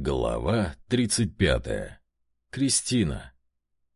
Глава 35. Кристина.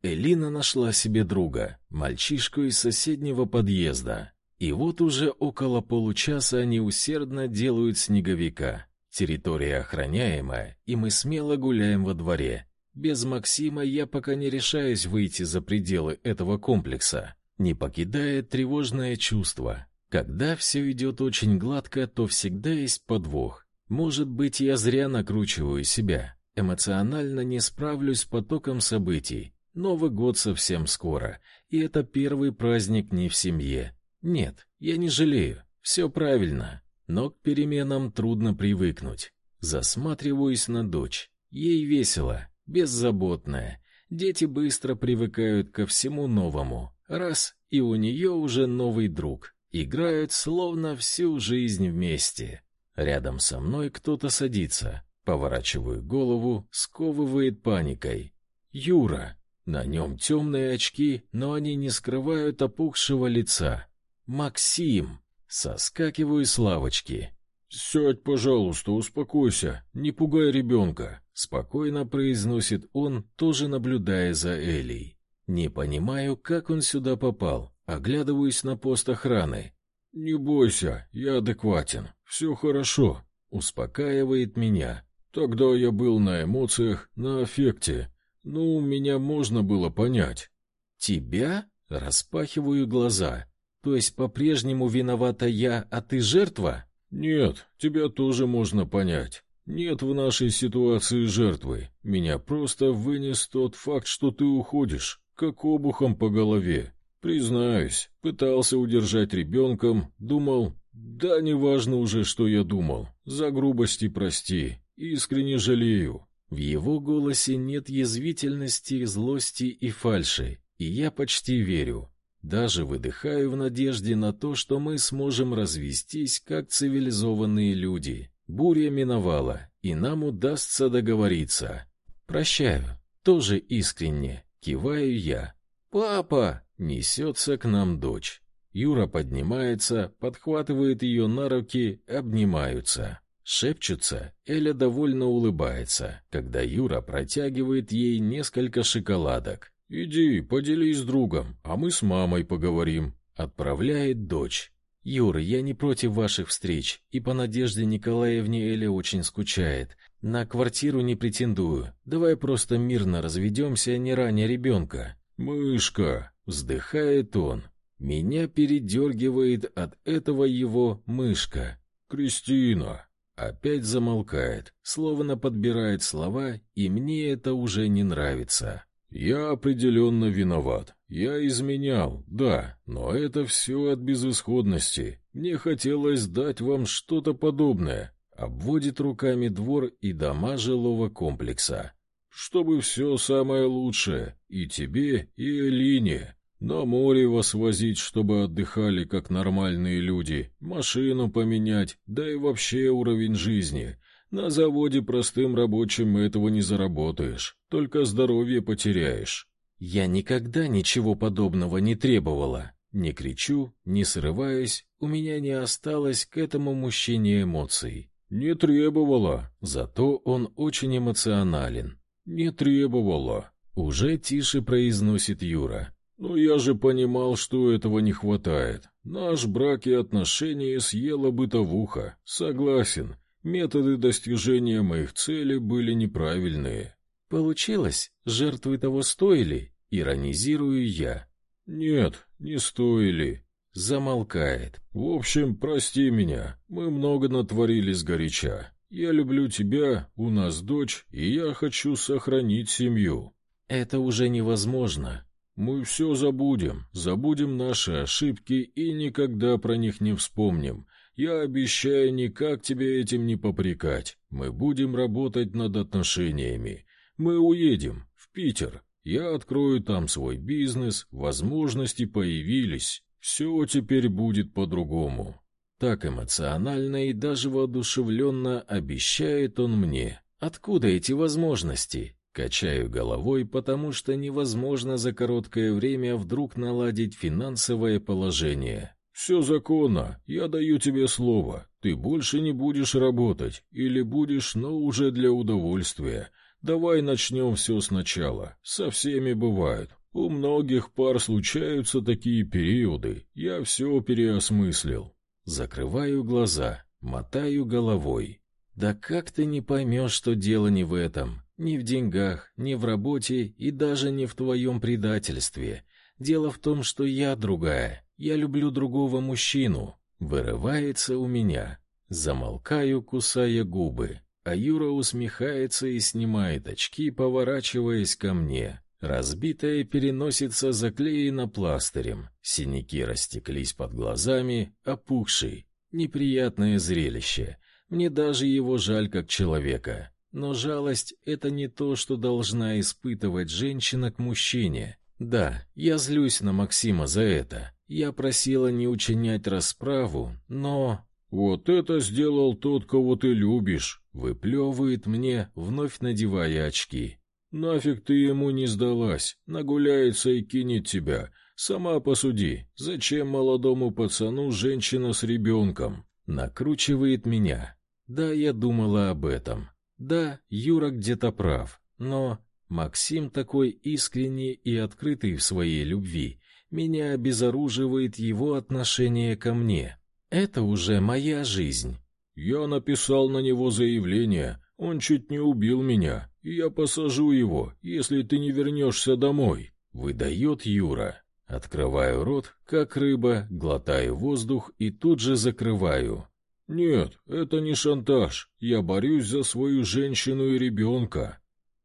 Элина нашла себе друга, мальчишку из соседнего подъезда. И вот уже около получаса они усердно делают снеговика. Территория охраняемая, и мы смело гуляем во дворе. Без Максима я пока не решаюсь выйти за пределы этого комплекса. Не покидает тревожное чувство. Когда все идет очень гладко, то всегда есть подвох. Может быть, я зря накручиваю себя. Эмоционально не справлюсь с потоком событий. Новый год совсем скоро, и это первый праздник не в семье. Нет, я не жалею. Все правильно. Но к переменам трудно привыкнуть. Засматриваюсь на дочь. Ей весело, беззаботная. Дети быстро привыкают ко всему новому. Раз, и у нее уже новый друг. Играют словно всю жизнь вместе. Рядом со мной кто-то садится. Поворачиваю голову, сковывает паникой. Юра. На нем темные очки, но они не скрывают опухшего лица. Максим. Соскакиваю с лавочки. «Сядь, пожалуйста, успокойся, не пугай ребенка», — спокойно произносит он, тоже наблюдая за Элей. Не понимаю, как он сюда попал. Оглядываюсь на пост охраны. «Не бойся, я адекватен. Все хорошо», — успокаивает меня. «Тогда я был на эмоциях, на аффекте. Ну, меня можно было понять». «Тебя?» — распахиваю глаза. «То есть по-прежнему виновата я, а ты жертва?» «Нет, тебя тоже можно понять. Нет в нашей ситуации жертвы. Меня просто вынес тот факт, что ты уходишь, как обухом по голове. Признаюсь, пытался удержать ребенком, думал, да неважно уже, что я думал, за грубости прости, искренне жалею. В его голосе нет язвительности, злости и фальши, и я почти верю. Даже выдыхаю в надежде на то, что мы сможем развестись как цивилизованные люди. Буря миновала, и нам удастся договориться. Прощаю, тоже искренне, киваю я. «Папа!» Несется к нам дочь. Юра поднимается, подхватывает ее на руки, обнимаются. Шепчутся, Эля довольно улыбается, когда Юра протягивает ей несколько шоколадок. «Иди, поделись с другом, а мы с мамой поговорим», — отправляет дочь. «Юр, я не против ваших встреч, и по Надежде Николаевне Эля очень скучает. На квартиру не претендую. Давай просто мирно разведемся, не раня ребенка». «Мышка!» Вздыхает он. Меня передергивает от этого его мышка. «Кристина!» Опять замолкает, словно подбирает слова, и мне это уже не нравится. «Я определенно виноват. Я изменял, да, но это все от безысходности. Мне хотелось дать вам что-то подобное». Обводит руками двор и дома жилого комплекса чтобы все самое лучшее, и тебе, и Элине. На море вас возить, чтобы отдыхали как нормальные люди, машину поменять, да и вообще уровень жизни. На заводе простым рабочим этого не заработаешь, только здоровье потеряешь. Я никогда ничего подобного не требовала. Не кричу, не срываюсь, у меня не осталось к этому мужчине эмоций. Не требовала, зато он очень эмоционален. «Не требовала», — уже тише произносит Юра. «Но я же понимал, что этого не хватает. Наш брак и отношения съела бытовуха. Согласен, методы достижения моих целей были неправильные». «Получилось? Жертвы того стоили?» — иронизирую я. «Нет, не стоили», замолкает. В общем, прости меня. Мы много натворили сгоряча. Я люблю тебя, у нас дочь, и я хочу сохранить семью. Это уже невозможно. Мы все забудем, забудем наши ошибки и никогда про них не вспомним. Я обещаю никак тебе этим не попрекать. Мы будем работать над отношениями. Мы уедем в Питер. Я открою там свой бизнес, возможности появились. Все теперь будет по-другому. Так эмоционально и даже воодушевленно обещает он мне. Откуда эти возможности? Качаю головой, потому что невозможно за короткое время вдруг наладить финансовое положение. «Все законно, я даю тебе слово. Ты больше не будешь работать, или будешь, но уже для удовольствия. Давай начнем все сначала. Со всеми бывает. У многих пар случаются такие периоды. Я все переосмыслил. Закрываю глаза, мотаю головой. Да как ты не поймешь, что дело не в этом, не в деньгах, не в работе и даже не в твоем предательстве. Дело в том, что я другая. Я люблю другого мужчину. Вырывается у меня. Замолкаю, кусая губы. А Юра усмехается и снимает очки, поворачиваясь ко мне. Разбитая переносица заклеена пластырем. Синяки растеклись под глазами, опухший. Неприятное зрелище. Мне даже его жаль как человека. Но жалость — это не то, что должна испытывать женщина к мужчине. Да, я злюсь на Максима за это. Я просила не учинять расправу, но... «Вот это сделал тот, кого ты любишь!» Выплевывает мне, вновь надевая очки. «Нафиг ты ему не сдалась, нагуляется и кинет тебя. Сама посуди, зачем молодому пацану женщина с ребенком?» Накручивает меня. Да, я думала об этом. Да, Юра где-то прав, но Максим такой искренний и открытый в своей любви. Меня обезоруживает его отношение ко мне. Это уже моя жизнь. Я написал на него заявление. Он чуть не убил меня, я посажу его, если ты не вернешься домой, выдает Юра. Открываю рот, как рыба, глотаю воздух и тут же закрываю. Нет, это не шантаж. Я борюсь за свою женщину и ребенка.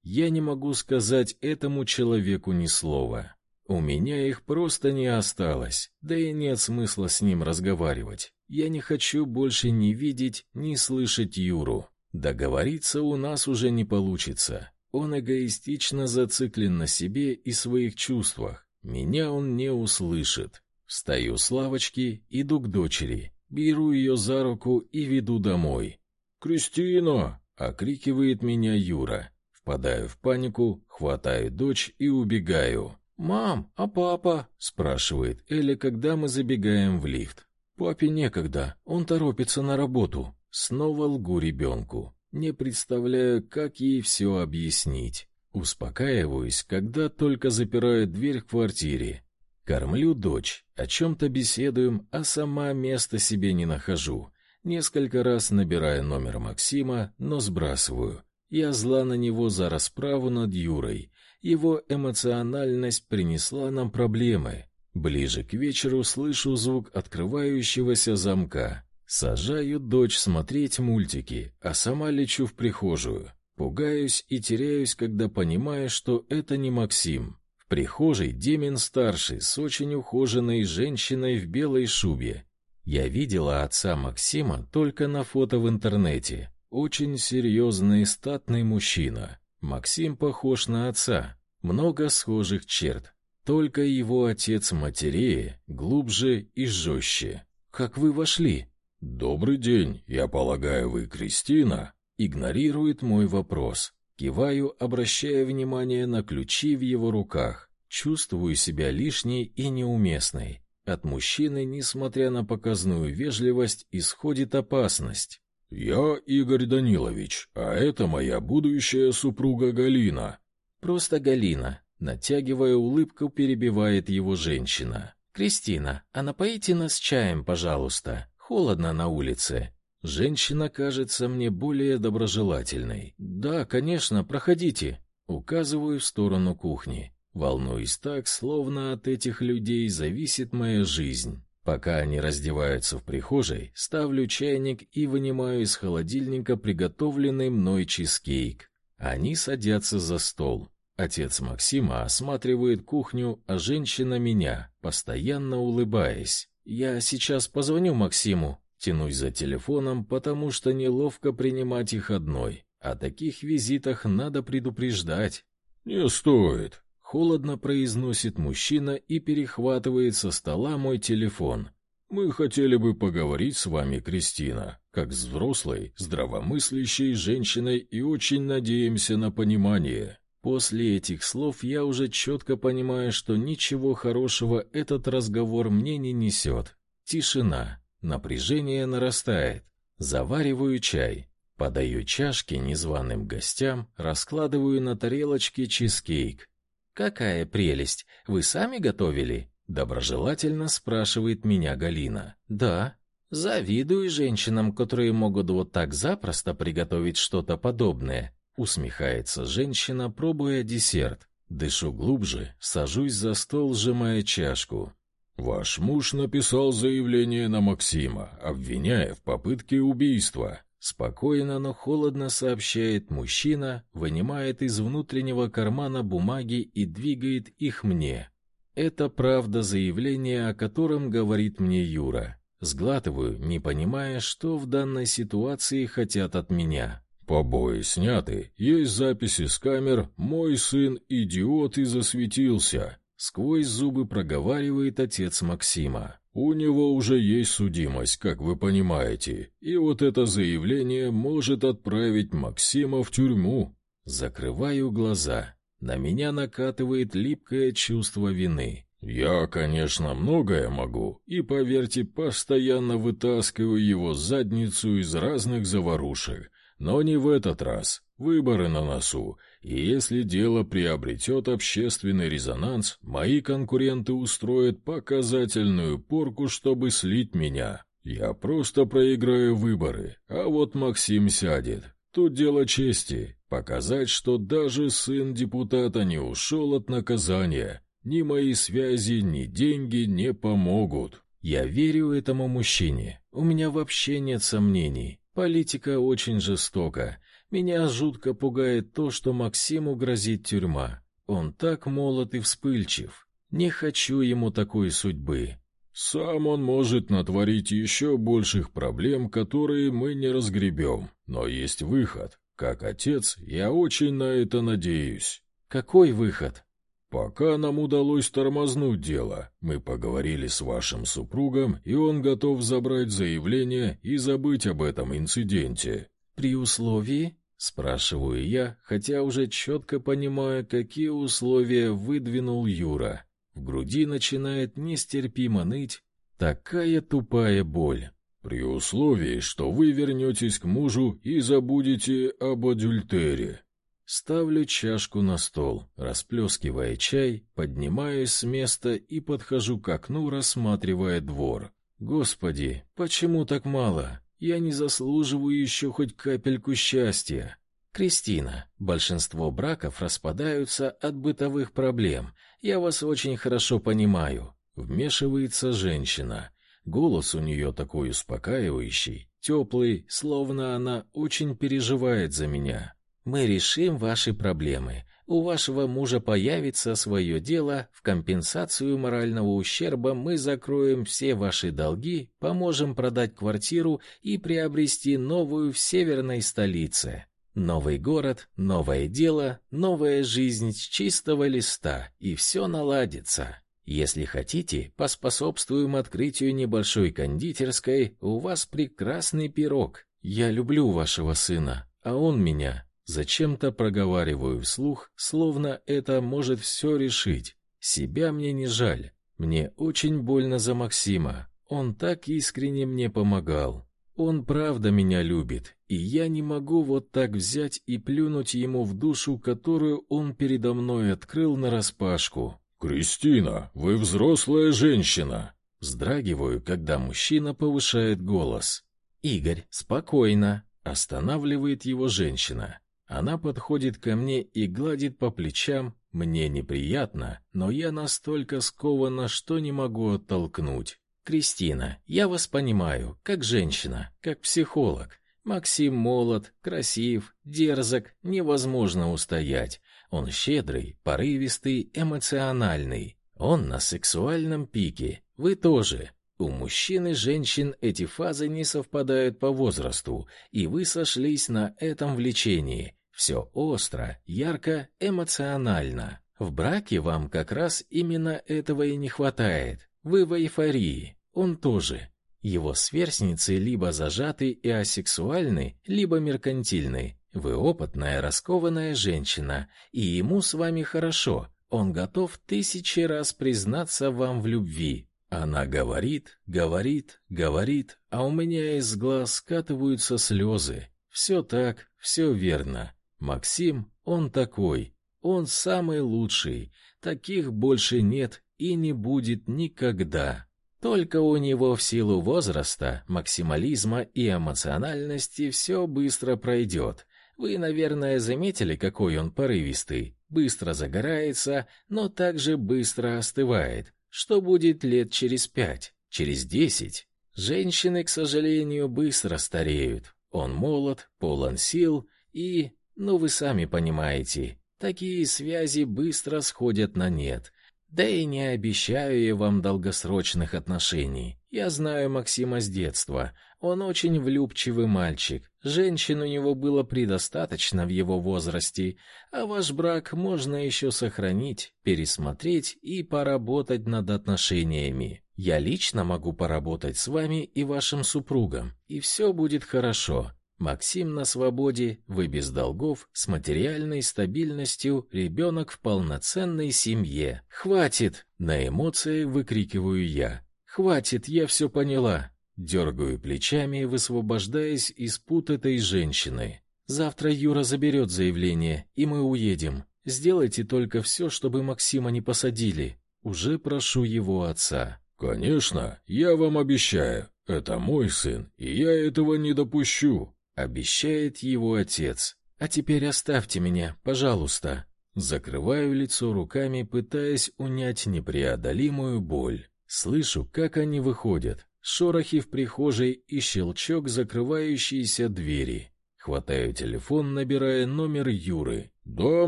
Я не могу сказать этому человеку ни слова. У меня их просто не осталось, да и нет смысла с ним разговаривать. Я не хочу больше ни видеть, ни слышать Юру. Договориться у нас уже не получится. Он эгоистично зациклен на себе и своих чувствах. Меня он не услышит. Встаю с лавочки, иду к дочери, беру ее за руку и веду домой. «Кристина!» — окрикивает меня Юра. Впадаю в панику, хватаю дочь и убегаю. «Мам, а папа?» — спрашивает Эля, когда мы забегаем в лифт. «Папе некогда, он торопится на работу». Снова лгу ребенку. Не представляю, как ей все объяснить. Успокаиваюсь, когда только запирают дверь в квартире. Кормлю дочь, о чем-то беседуем, а сама места себе не нахожу. Несколько раз набираю номер Максима, но сбрасываю. Я зла на него за расправу над Юрой. Его эмоциональность принесла нам проблемы. Ближе к вечеру слышу звук открывающегося замка. Сажаю дочь смотреть мультики, а сама лечу в прихожую. Пугаюсь и теряюсь, когда понимаю, что это не Максим. В прихожей Демин-старший с очень ухоженной женщиной в белой шубе. Я видела отца Максима только на фото в интернете. Очень серьезный статный мужчина. Максим похож на отца. Много схожих черт. Только его отец матерее, глубже и жестче. Как вы вошли? Добрый день. Я полагаю, вы Кристина? Игнорирует мой вопрос. Киваю, обращая внимание на ключи в его руках. Чувствую себя лишней и неуместной. От мужчины, несмотря на показную вежливость, исходит опасность. «Я Игорь Данилович, а это моя будущая супруга Галина». «Просто Галина», натягивая улыбку, перебивает его женщина. «Кристина, а напоите нас чаем, пожалуйста. Холодно на улице». Женщина кажется мне более доброжелательной. «Да, конечно, проходите». Указываю в сторону кухни. Волнуюсь так, словно от этих людей зависит моя жизнь. Пока они раздеваются в прихожей, ставлю чайник и вынимаю из холодильника приготовленный мной чизкейк. Они садятся за стол. Отец Максима осматривает кухню, а женщина меня, постоянно улыбаясь. Я сейчас позвоню Максиму. Тянусь за телефоном, потому что неловко принимать их одной. О таких визитах надо предупреждать. Не стоит, Холодно произносит мужчина и перехватывает со стола мой телефон. Мы хотели бы поговорить с вами, Кристина, как с взрослой, здравомыслящей женщиной и очень надеемся на понимание. После этих слов я уже четко понимаю, что ничего хорошего этот разговор мне не несет. Тишина, напряжение нарастает. Завариваю чай, подаю чашки незваным гостям, раскладываю на тарелочке чизкейк. Какая прелесть! Вы сами готовили? доброжелательно спрашивает меня Галина. Да. Завидую женщинам, которые могут вот так запросто приготовить что-то подобное. Усмехается женщина, пробуя десерт. Дышу глубже, сажусь за стол, сжимая чашку. Ваш муж написал заявление на Максима, обвиняя в попытке убийства. Спокойно, но холодно сообщает мужчина, вынимает из внутреннего кармана бумаги и двигает их мне. Это правда заявление, о котором говорит мне Юра. Сглатываю, не понимая, что в данной ситуации хотят от меня. Побои сняты, есть записи с камер, мой сын идиот и засветился. Сквозь зубы проговаривает отец Максима. У него уже есть судимость, как вы понимаете, и вот это заявление может отправить Максима в тюрьму. Закрываю глаза. На меня накатывает липкое чувство вины. Я, конечно, многое могу, и, поверьте, постоянно вытаскиваю его задницу из разных заварушек, но не в этот раз. Выборы на носу, и если дело приобретет общественный резонанс, мои конкуренты устроят показательную порку, чтобы слить меня. Я просто проиграю выборы, а вот Максим сядет. Тут дело чести, показать, что даже сын депутата не ушел от наказания. Ни мои связи, ни деньги не помогут. Я верю этому мужчине. У меня вообще нет сомнений. Политика очень жестока. Меня жутко пугает то, что Максиму грозит тюрьма. Он так молод и вспыльчив. Не хочу ему такой судьбы. Сам он может натворить еще больших проблем, которые мы не разгребем. Но есть выход. Как отец, я очень на это надеюсь. Какой выход? Пока нам удалось тормознуть дело, мы поговорили с вашим супругом, и он готов забрать заявление и забыть об этом инциденте. При условии, спрашиваю я, хотя уже четко понимаю, какие условия выдвинул Юра. В груди начинает нестерпимо ныть такая тупая боль. При условии, что вы вернетесь к мужу и забудете об адюльтере. Ставлю чашку на стол, расплескивая чай, поднимаюсь с места и подхожу к окну, рассматривая двор. Господи, почему так мало? Я не заслуживаю еще хоть капельку счастья. Кристина, большинство браков распадаются от бытовых проблем. Я вас очень хорошо понимаю. Вмешивается женщина. Голос у нее такой успокаивающий, теплый, словно она очень переживает за меня. Мы решим ваши проблемы. У вашего мужа появится свое дело, в компенсацию морального ущерба мы закроем все ваши долги, поможем продать квартиру и приобрести новую в северной столице. Новый город, новое дело, новая жизнь с чистого листа, и все наладится. Если хотите, поспособствуем открытию небольшой кондитерской. У вас прекрасный пирог. Я люблю вашего сына, а он меня. Зачем-то проговариваю вслух, словно это может все решить. Себя мне не жаль. Мне очень больно за Максима. Он так искренне мне помогал. Он правда меня любит, и я не могу вот так взять и плюнуть ему в душу, которую он передо мной открыл нараспашку. Кристина, вы взрослая женщина. Вздрагиваю, когда мужчина повышает голос. Игорь, спокойно, останавливает его женщина. Она подходит ко мне и гладит по плечам. Мне неприятно, но я настолько скована, что не могу оттолкнуть. Кристина, я вас понимаю, как женщина, как психолог. Максим молод, красив, дерзок, невозможно устоять. Он щедрый, порывистый, эмоциональный. Он на сексуальном пике. Вы тоже. У мужчин и женщин эти фазы не совпадают по возрасту, и вы сошлись на этом влечении. Все остро, ярко, эмоционально. В браке вам как раз именно этого и не хватает. Вы в эйфории, он тоже. Его сверстницы либо зажаты и асексуальны, либо меркантильны. Вы опытная, раскованная женщина, и ему с вами хорошо. Он готов тысячи раз признаться вам в любви. Она говорит, говорит, говорит, а у меня из глаз скатываются слезы. Все так, все верно. Максим, он такой. Он самый лучший. Таких больше нет и не будет никогда. Только у него в силу возраста, максимализма и эмоциональности все быстро пройдет. Вы, наверное, заметили, какой он порывистый. Быстро загорается, но также быстро остывает. Что будет лет через пять, через десять? Женщины, к сожалению, быстро стареют. Он молод, полон сил и, ну вы сами понимаете, такие связи быстро сходят на нет. Да и не обещаю я вам долгосрочных отношений. Я знаю Максима с детства. Он очень влюбчивый мальчик. Женщин у него было предостаточно в его возрасте, а ваш брак можно еще сохранить, пересмотреть и поработать над отношениями. Я лично могу поработать с вами и вашим супругом, и все будет хорошо. Максим на свободе, вы без долгов, с материальной стабильностью, ребенок в полноценной семье. Хватит, на эмоции выкрикиваю я. Хватит, я все поняла. Дергаю плечами, высвобождаясь из пут этой женщины. Завтра Юра заберет заявление, и мы уедем. Сделайте только все, чтобы Максима не посадили. Уже прошу его отца. Конечно, я вам обещаю. Это мой сын, и я этого не допущу обещает его отец. А теперь оставьте меня, пожалуйста. Закрываю лицо руками, пытаясь унять непреодолимую боль. Слышу, как они выходят. Шорохи в прихожей и щелчок закрывающейся двери. Хватаю телефон, набирая номер Юры. «Да,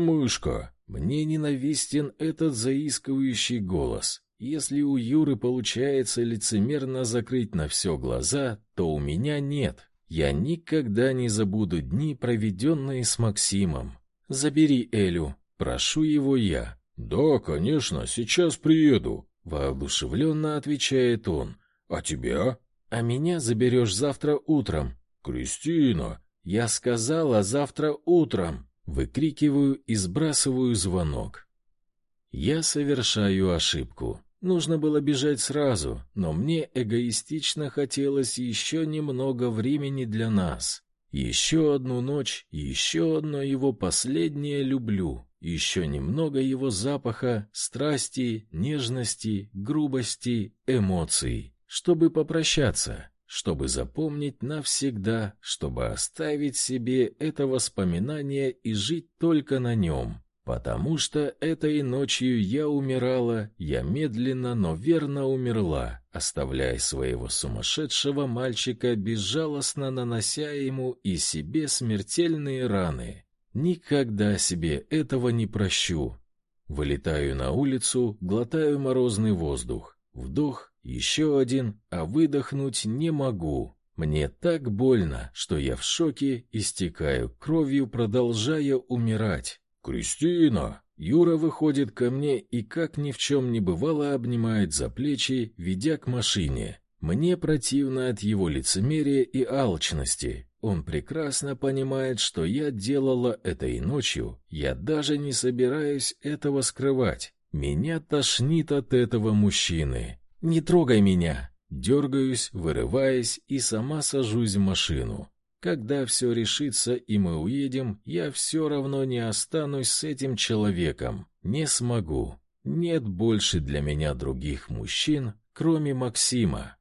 мышка!» Мне ненавистен этот заискивающий голос. Если у Юры получается лицемерно закрыть на все глаза, то у меня нет. Я никогда не забуду дни, проведенные с Максимом. Забери Элю, прошу его я. Да, конечно, сейчас приеду, воодушевленно отвечает он. А тебя? А меня заберешь завтра утром. Кристина, я сказала завтра утром. Выкрикиваю и сбрасываю звонок. Я совершаю ошибку. Нужно было бежать сразу, но мне эгоистично хотелось еще немного времени для нас. Еще одну ночь, еще одно его последнее люблю, еще немного его запаха, страсти, нежности, грубости, эмоций, чтобы попрощаться, чтобы запомнить навсегда, чтобы оставить себе это воспоминание и жить только на нем. Потому что этой ночью я умирала, я медленно, но верно умерла, оставляя своего сумасшедшего мальчика безжалостно нанося ему и себе смертельные раны. Никогда себе этого не прощу. Вылетаю на улицу, глотаю морозный воздух. Вдох, еще один, а выдохнуть не могу. Мне так больно, что я в шоке, истекаю кровью, продолжая умирать. «Кристина!» Юра выходит ко мне и, как ни в чем не бывало, обнимает за плечи, ведя к машине. Мне противно от его лицемерия и алчности. Он прекрасно понимает, что я делала это и ночью. Я даже не собираюсь этого скрывать. Меня тошнит от этого мужчины. «Не трогай меня!» Дергаюсь, вырываясь и сама сажусь в машину. Когда все решится и мы уедем, я все равно не останусь с этим человеком. Не смогу. Нет больше для меня других мужчин, кроме Максима.